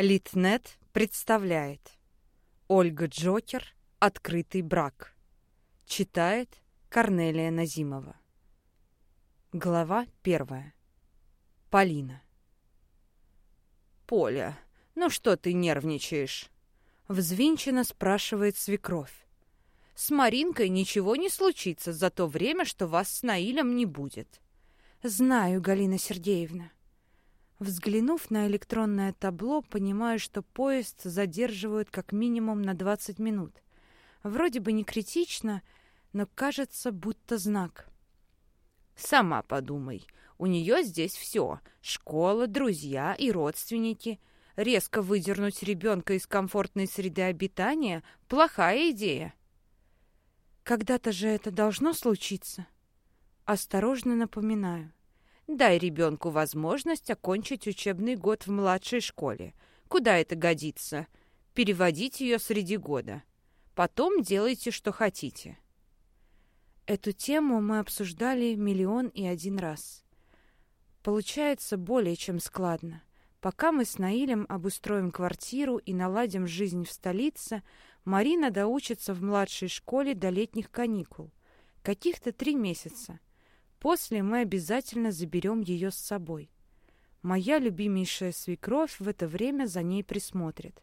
Литнет представляет Ольга Джокер «Открытый брак». Читает Корнелия Назимова. Глава первая. Полина. «Поля, ну что ты нервничаешь?» Взвинченно спрашивает свекровь. «С Маринкой ничего не случится за то время, что вас с Наилем не будет». «Знаю, Галина Сергеевна». Взглянув на электронное табло, понимаю, что поезд задерживают как минимум на 20 минут. Вроде бы не критично, но кажется, будто знак. «Сама подумай. У нее здесь все. Школа, друзья и родственники. Резко выдернуть ребенка из комфортной среды обитания – плохая идея». «Когда-то же это должно случиться?» Осторожно напоминаю. Дай ребенку возможность окончить учебный год в младшей школе. Куда это годится? Переводить ее среди года. Потом делайте, что хотите. Эту тему мы обсуждали миллион и один раз. Получается более чем складно. Пока мы с Наилем обустроим квартиру и наладим жизнь в столице, Марина доучится в младшей школе до летних каникул. Каких-то три месяца. После мы обязательно заберем ее с собой. Моя любимейшая свекровь в это время за ней присмотрит.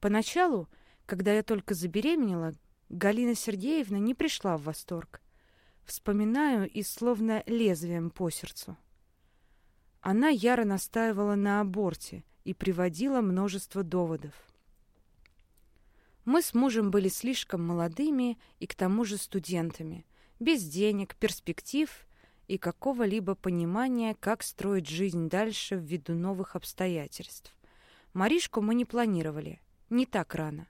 Поначалу, когда я только забеременела, Галина Сергеевна не пришла в восторг. Вспоминаю и словно лезвием по сердцу. Она яро настаивала на аборте и приводила множество доводов. Мы с мужем были слишком молодыми и к тому же студентами – без денег, перспектив и какого-либо понимания, как строить жизнь дальше ввиду новых обстоятельств. Маришку мы не планировали, не так рано.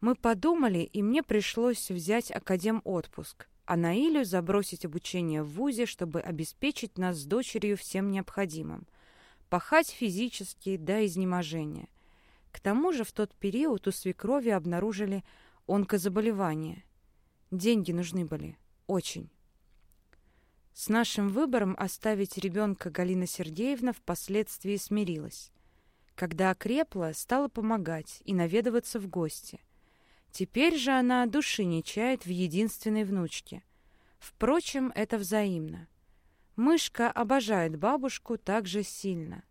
Мы подумали, и мне пришлось взять академ отпуск, а Наилю забросить обучение в ВУЗе, чтобы обеспечить нас с дочерью всем необходимым. Пахать физически до изнеможения. К тому же в тот период у свекрови обнаружили онкозаболевание – Деньги нужны были. Очень. С нашим выбором оставить ребенка Галина Сергеевна впоследствии смирилась. Когда окрепла, стала помогать и наведываться в гости. Теперь же она души не чает в единственной внучке. Впрочем, это взаимно. Мышка обожает бабушку так же сильно.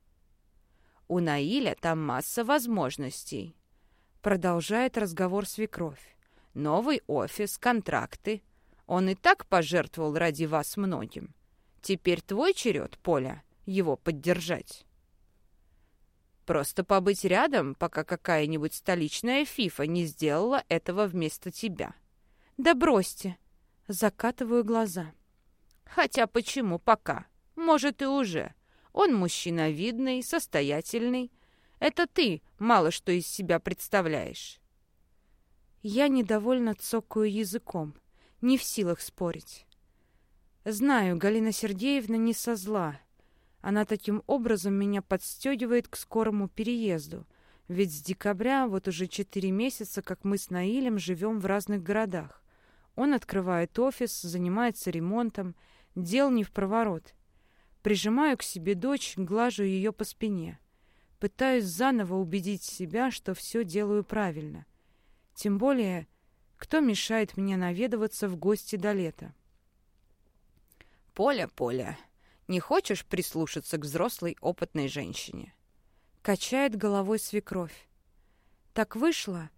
«У Наиля там масса возможностей», — продолжает разговор свекровь. Новый офис, контракты. Он и так пожертвовал ради вас многим. Теперь твой черед, Поля, его поддержать. Просто побыть рядом, пока какая-нибудь столичная фифа не сделала этого вместо тебя. Да бросьте. Закатываю глаза. Хотя почему пока? Может и уже. Он мужчина видный, состоятельный. Это ты мало что из себя представляешь. Я недовольно цокаю языком, не в силах спорить. Знаю, Галина Сергеевна не со зла. Она таким образом меня подстегивает к скорому переезду. Ведь с декабря вот уже четыре месяца, как мы с Наилем живем в разных городах. Он открывает офис, занимается ремонтом, дел не в проворот. Прижимаю к себе дочь, глажу ее по спине. Пытаюсь заново убедить себя, что все делаю правильно. Тем более, кто мешает мне наведываться в гости до лета? «Поля, Поля, не хочешь прислушаться к взрослой опытной женщине?» Качает головой свекровь. Так вышло,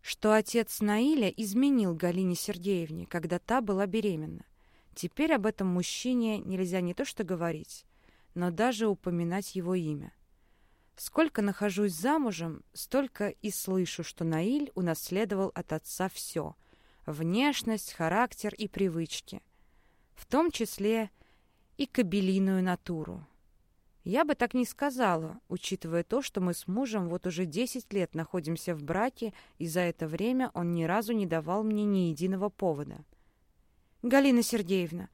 что отец Наиля изменил Галине Сергеевне, когда та была беременна. Теперь об этом мужчине нельзя не то что говорить, но даже упоминать его имя. Сколько нахожусь замужем, столько и слышу, что Наиль унаследовал от отца все — внешность, характер и привычки, в том числе и кабелиную натуру. Я бы так не сказала, учитывая то, что мы с мужем вот уже 10 лет находимся в браке, и за это время он ни разу не давал мне ни единого повода. «Галина Сергеевна,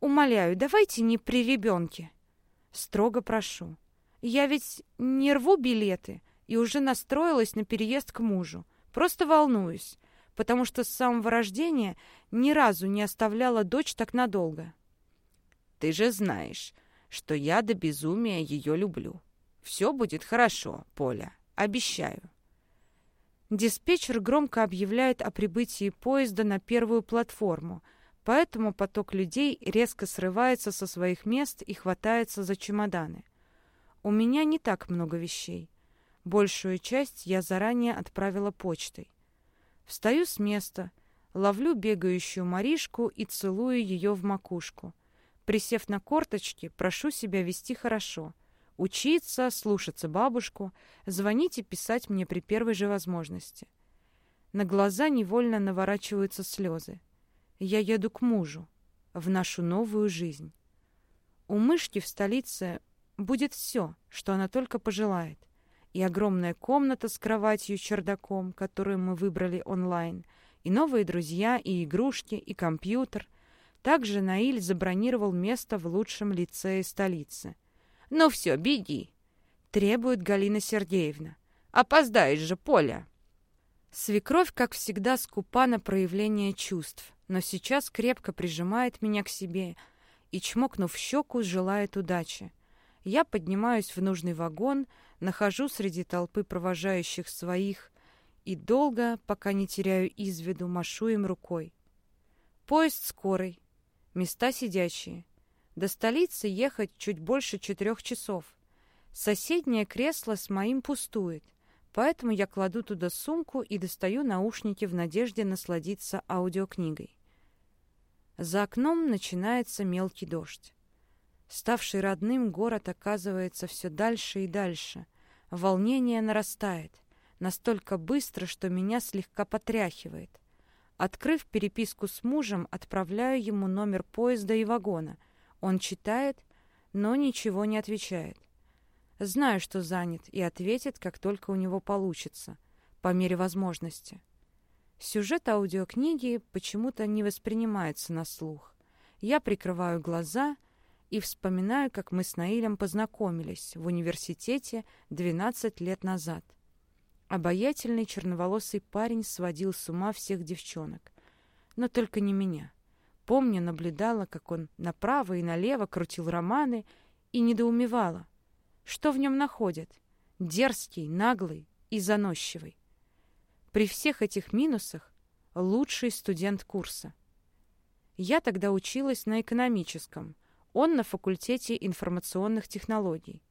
умоляю, давайте не при ребенке. Строго прошу. Я ведь не рву билеты и уже настроилась на переезд к мужу. Просто волнуюсь, потому что с самого рождения ни разу не оставляла дочь так надолго. Ты же знаешь, что я до безумия ее люблю. Все будет хорошо, Поля. Обещаю. Диспетчер громко объявляет о прибытии поезда на первую платформу, поэтому поток людей резко срывается со своих мест и хватается за чемоданы. У меня не так много вещей. Большую часть я заранее отправила почтой. Встаю с места, ловлю бегающую Маришку и целую ее в макушку. Присев на корточки, прошу себя вести хорошо. Учиться, слушаться бабушку, звонить и писать мне при первой же возможности. На глаза невольно наворачиваются слезы. Я еду к мужу, в нашу новую жизнь. У мышки в столице будет все, что она только пожелает. И огромная комната с кроватью-чердаком, которую мы выбрали онлайн, и новые друзья, и игрушки, и компьютер. Также Наиль забронировал место в лучшем лицее столицы. «Ну все, беги!» — требует Галина Сергеевна. «Опоздаешь же, Поля!» Свекровь, как всегда, скупа на проявление чувств, но сейчас крепко прижимает меня к себе и, чмокнув щеку, желает удачи. Я поднимаюсь в нужный вагон, нахожу среди толпы провожающих своих и долго, пока не теряю из виду, машу им рукой. Поезд скорый, места сидячие. До столицы ехать чуть больше четырех часов. Соседнее кресло с моим пустует, поэтому я кладу туда сумку и достаю наушники в надежде насладиться аудиокнигой. За окном начинается мелкий дождь. Ставший родным, город оказывается все дальше и дальше. Волнение нарастает. Настолько быстро, что меня слегка потряхивает. Открыв переписку с мужем, отправляю ему номер поезда и вагона. Он читает, но ничего не отвечает. Знаю, что занят, и ответит, как только у него получится, по мере возможности. Сюжет аудиокниги почему-то не воспринимается на слух. Я прикрываю глаза — и вспоминаю, как мы с Наилем познакомились в университете 12 лет назад. Обаятельный черноволосый парень сводил с ума всех девчонок. Но только не меня. Помню, наблюдала, как он направо и налево крутил романы и недоумевала. Что в нем находят? Дерзкий, наглый и заносчивый. При всех этих минусах лучший студент курса. Я тогда училась на экономическом – он на факультете информационных технологий.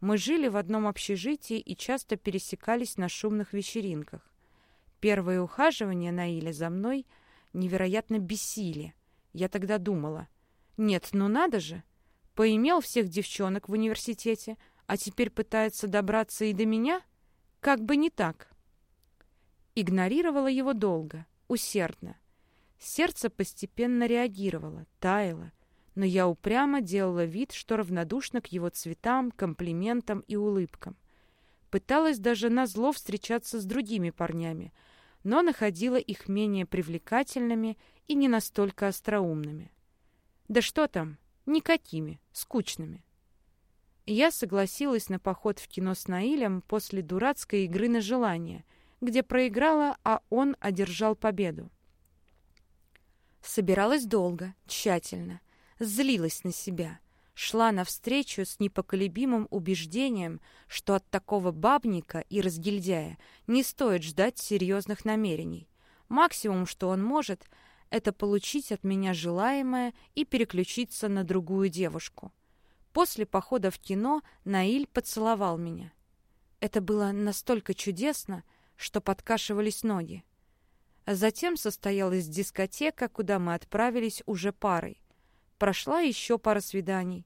Мы жили в одном общежитии и часто пересекались на шумных вечеринках. Первое ухаживание Наиля за мной невероятно бесили. Я тогда думала, нет, ну надо же, поимел всех девчонок в университете, а теперь пытается добраться и до меня? Как бы не так. Игнорировала его долго, усердно. Сердце постепенно реагировало, таяло, но я упрямо делала вид, что равнодушна к его цветам, комплиментам и улыбкам. Пыталась даже на зло встречаться с другими парнями, но находила их менее привлекательными и не настолько остроумными. Да что там, никакими, скучными. Я согласилась на поход в кино с Наилем после дурацкой игры на желание, где проиграла, а он одержал победу. Собиралась долго, тщательно — злилась на себя, шла навстречу с непоколебимым убеждением, что от такого бабника и разгильдяя не стоит ждать серьезных намерений. Максимум, что он может, это получить от меня желаемое и переключиться на другую девушку. После похода в кино Наиль поцеловал меня. Это было настолько чудесно, что подкашивались ноги. Затем состоялась дискотека, куда мы отправились уже парой. Прошла еще пара свиданий,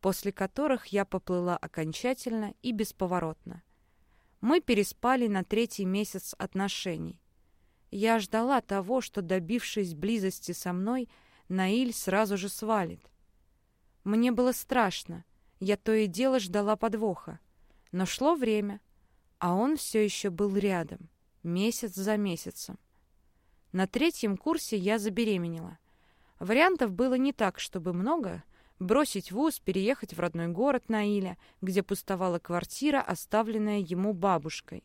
после которых я поплыла окончательно и бесповоротно. Мы переспали на третий месяц отношений. Я ждала того, что, добившись близости со мной, Наиль сразу же свалит. Мне было страшно, я то и дело ждала подвоха. Но шло время, а он все еще был рядом, месяц за месяцем. На третьем курсе я забеременела. Вариантов было не так, чтобы много. Бросить вуз, переехать в родной город Наиля, где пустовала квартира, оставленная ему бабушкой.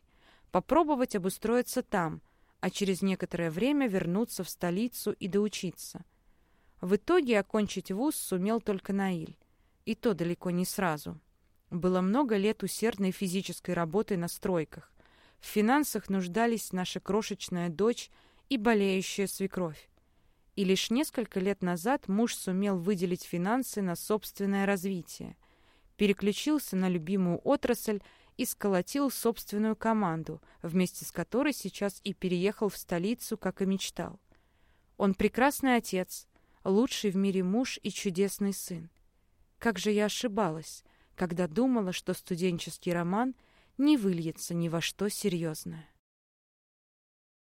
Попробовать обустроиться там, а через некоторое время вернуться в столицу и доучиться. В итоге окончить вуз сумел только Наиль. И то далеко не сразу. Было много лет усердной физической работы на стройках. В финансах нуждались наша крошечная дочь и болеющая свекровь. И лишь несколько лет назад муж сумел выделить финансы на собственное развитие, переключился на любимую отрасль и сколотил собственную команду, вместе с которой сейчас и переехал в столицу, как и мечтал. Он прекрасный отец, лучший в мире муж и чудесный сын. Как же я ошибалась, когда думала, что студенческий роман не выльется ни во что серьезное.